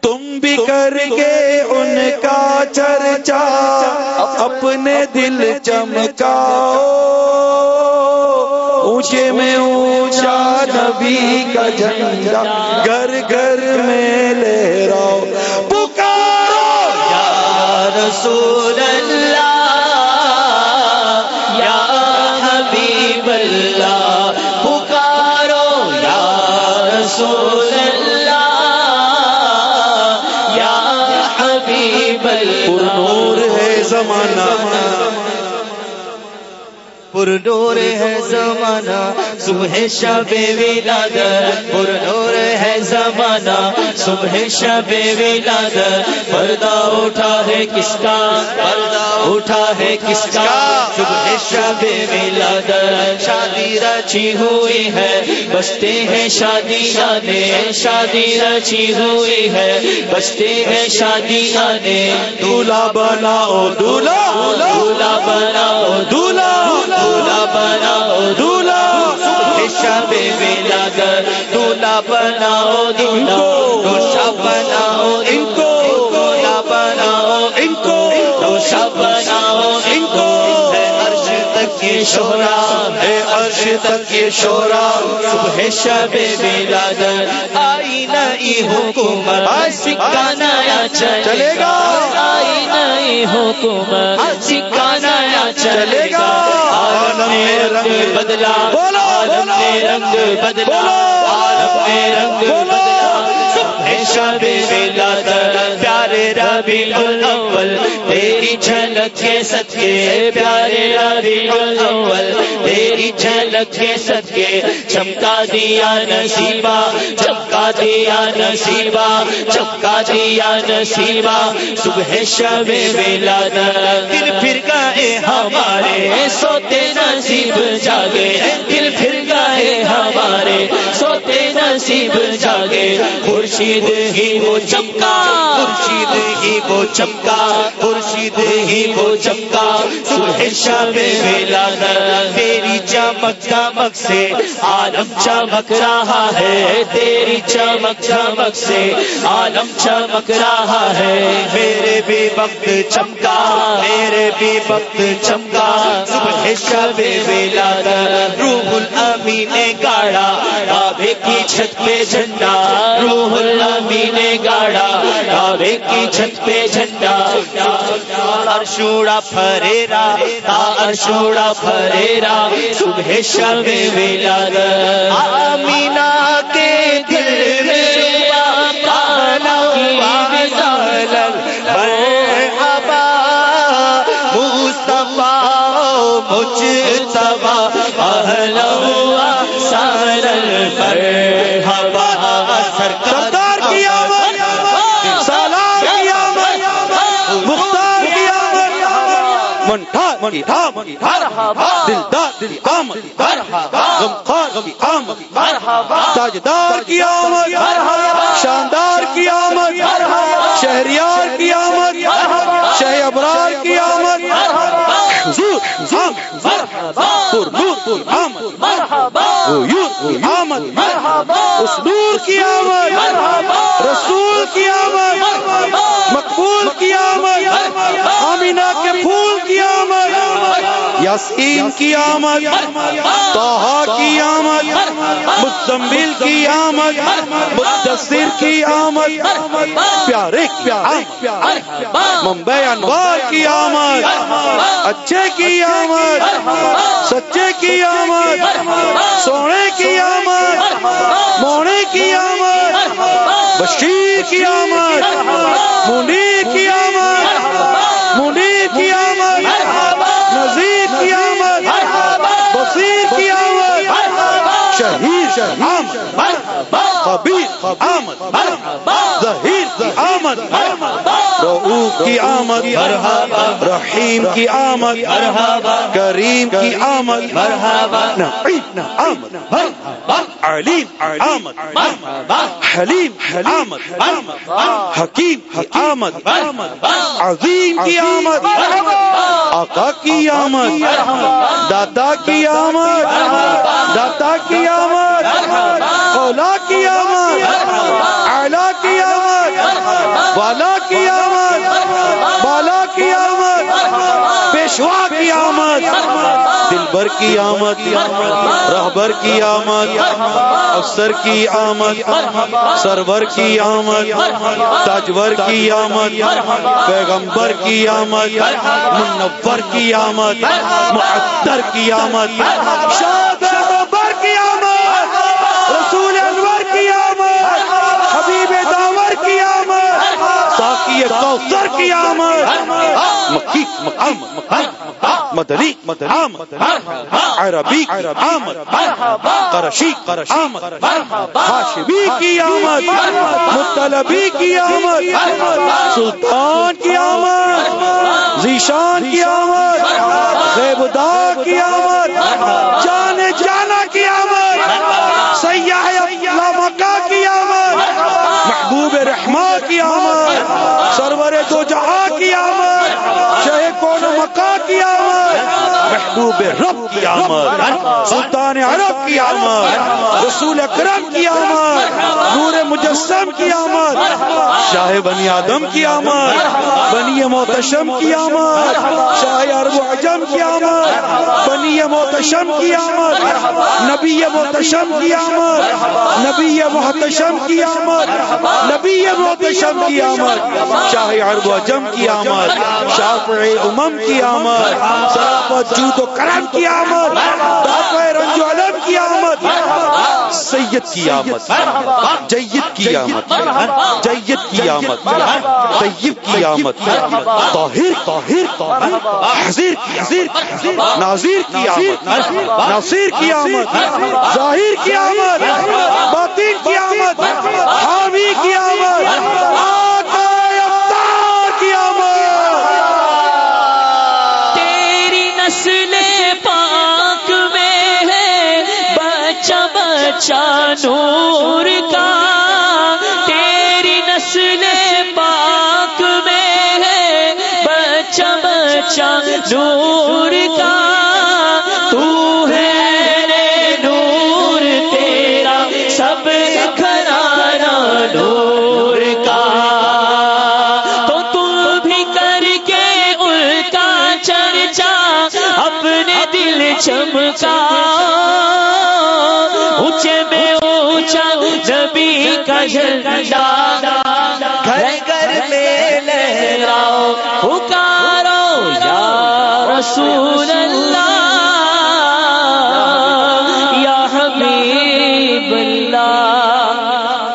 تم بھی کر گے ان کا چرچا، اپنے دل چمکاؤ۔ اونچے میں اونچا نبی کا جھنڈا، گھر گھر میں لہراؤ۔ پکارو۔ یا رسول پر نور ہے زمانہ، صبح شب ولاد پر نور ہے زمانہ، صبح شب ولاد پردہ اٹھا ہے کس کا؟ پردہ اٹھا ہے کس کا؟ صبح شب ولاد شادی رچی ہوئی ہے، بستے ہیں شادی آنے۔ شادی رچی ہوئی ہے، بستے ہیں شادی آنے۔ دولہا بناؤ، دولہا! دولہا بناؤ، دولہا! بناؤ شورا اے عرش تک یہ شورا صبح شب ولاد آئی نئی حکومت سکہ نیا چلے گا۔ آئی نئی حکومت سکہ نیا چلے گا۔ عالم نے رنگ بدلا عالم نے رنگ بدلا عالم نے رنگ۔ بدلا۔ صبح شب ولاد پیارے ربی الاول تیری جھلک کے صدقے، پیارے ربی الاول تیری جھلک کے صدقے، چمکا دیا نصیبہ، چمکا دیا نصیبہ، چمکا دیا نصیبہ، صبح شب ولاد دل پھر گئے ہمارے، سوتے نصیب جاگے، دل پھر گئے ہمارے، سوتے نصیب جاگے، خورشید ہی وہ چمکا، خورشید ہی وہ چمکا خورشید ہی وہ چمکا۔ صبح شب ولاد تیری چمک چمک سے عالم چمک رہا ہے۔ تیری چمک چمک سے عالم چمک رہا ہے۔ میرے بھی وقت چمکا، میرے بھی وقت چمکا۔ صبح شب ولاد روح الامی نے گاڑا۔ کعبے کی چھت پہ جھنڈا، روح الامی نے گاڑا۔ کعبے کی چھت پہ جھنڈا ارشوڑا پھریرا ارشوڑا پھریرا، صبح شب ولاد آمینہ کے دل میں آمد منٹھا منٹھا دلدار دل آمد غمخار کی آمد تاجدار کی آمد شاندار کی آمد شہریار کی آمد شہ ابرار کی آمد حضور آمد پر نور کی آمد غیور کی آمد اس نور کی آمد رسول یاسین کی آمد توحا کی آمد مزمل کی آمد مدثر کی آمد پیارے کی آمد ممبئی انوار کی آمد اچھے کی آمد سچے کی آمد سونے کی آمد مونے کی آمد بشیر کی آمد منیر کی آمد منیر کی آمد نذیر کی آمد بصیر کی آمد شہید آمد خبیر آمد ظہیر کی آمد رعوف کی آمد مرحبا رحیم کی آمد مرحبا کریم کی آمد مرحبا نعیم آمد مرحبا علیم آمد مرحبا حلیم آمد مرحبا حکیم کی آمد عظیم کی آمد مرحبا آقا کی آمد دادا کی آمد داتا کی آمد اولا کی آمد اعلیٰ کی آمد والا کی آمد بالا کی آمد پیشوا کی آمد دلبر کی آمد رہبر کی آمد افسر کی آمد سرور کی آمد تاجور کی آمد پیغمبر کی آمد منور کی آمد معطر کی آمد شاد کوثر کی آمد مکی مقام مدنی مدنی عربی آمد قرشی قرشی آمد ہاشمی کی آمد مطلبی کی آمد سلطان کی آمد ذیشان کی آمد غیبدا کی آمد جان جانا کی آمد سیاح مکہ کی آمد محبوب رحمہ کی آمد سرور دو جہاں کی آمد شہ کون مکہ کی آمد، محبوب رب کی آمد، سلطان عرب کی آمد، رسول اکرم کی آمد، نور مجسم کی آمد شاہ بنی آدم کی آمد بنی محتشم کی آمد شاہ عرب و عجم کی آمد بنی محتشم کی آمد نبی محتشم کی آمد نبی محتشم کی آمد نبی محتشم کی آمد شاہ عرب و عجم کی آمد شافع امم کی آمد سرافت جود و کرم کی آمد دافع رنج و علم کی آمد سید کی آمد جید کی آمد جید کی آمد طیب کی آمد طاہر طاہر طاہر۔ حضیر کی کی آمد ناصر کی آمد ظاہر کی آمد باطن کی آمد بچہ نور کا، تیری نسل پاک میں ہے بچہ بچہ نور کا۔ تو ہے رے نور، تیرا سب گھرانہ نور کا۔ تو تم بھی کر کے ان کا چرچا، اپنے دل چمکا۔ کش